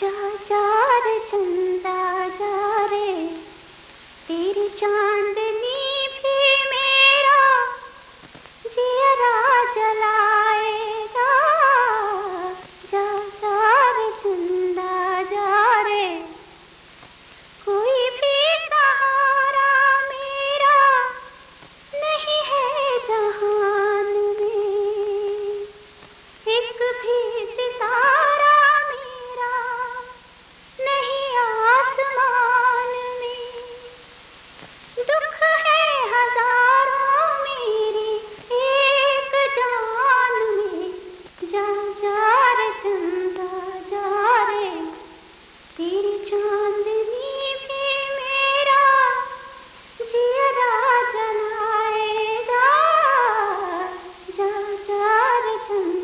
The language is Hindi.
जा जा रे चंदा जा रे। तेरी चांदनी भी मेरा जिया जलाए चंदा जा रे। तेरी चांदनी पे मेरा जिया राजा जा। जा जा रे चंदा।